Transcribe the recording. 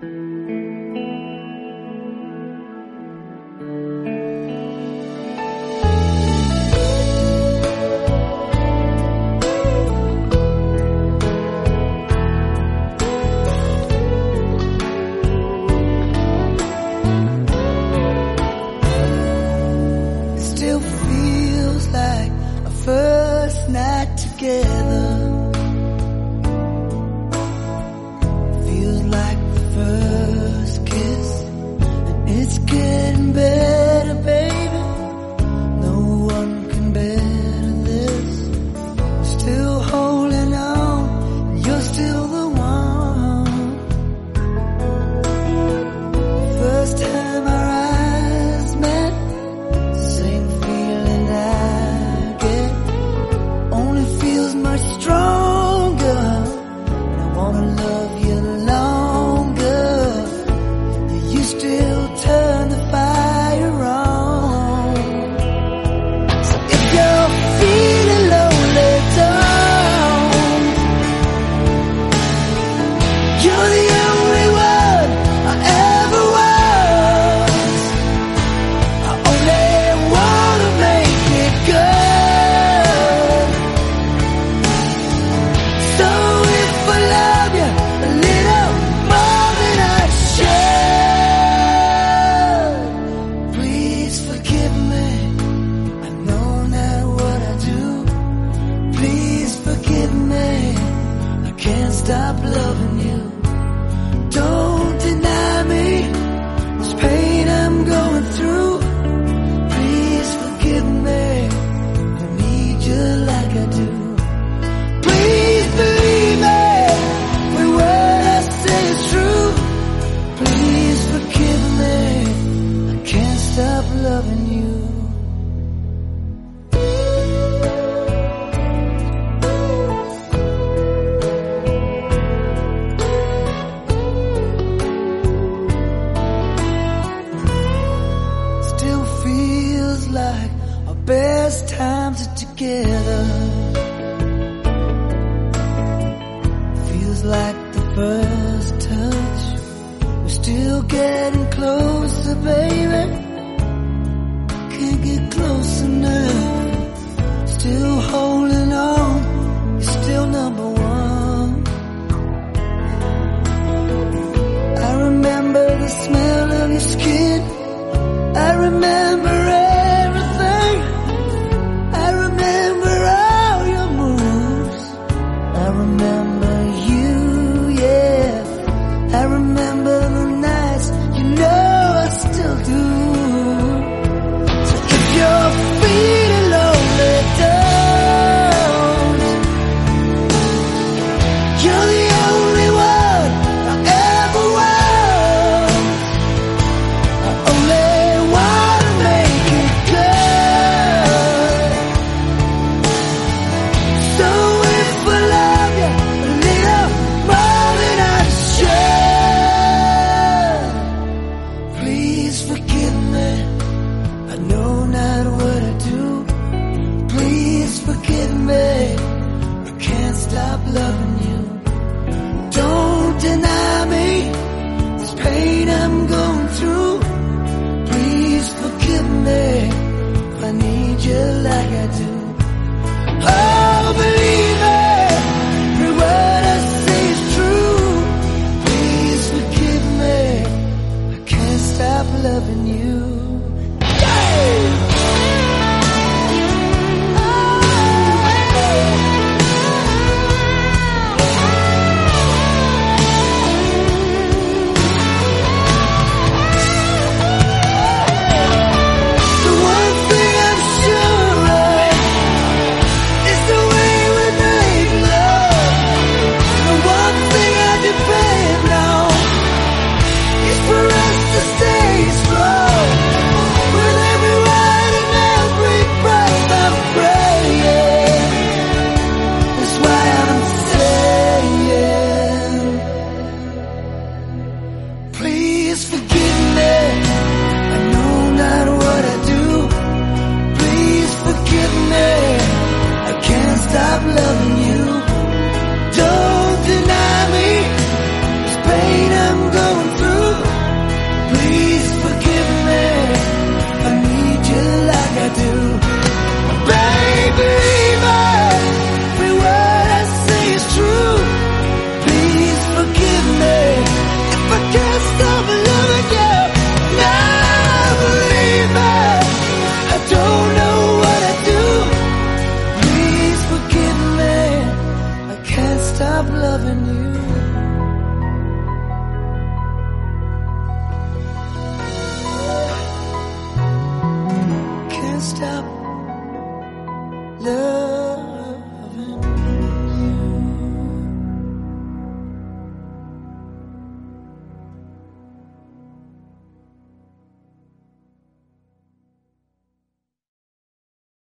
Still feels like our first night together. getting better. best times are together. Feels like the first touch. We're still getting closer, baby. Can't get close enough. Still holding on. You're still number one. I remember the smell of your skin. I remember if I need you like I do. Oh!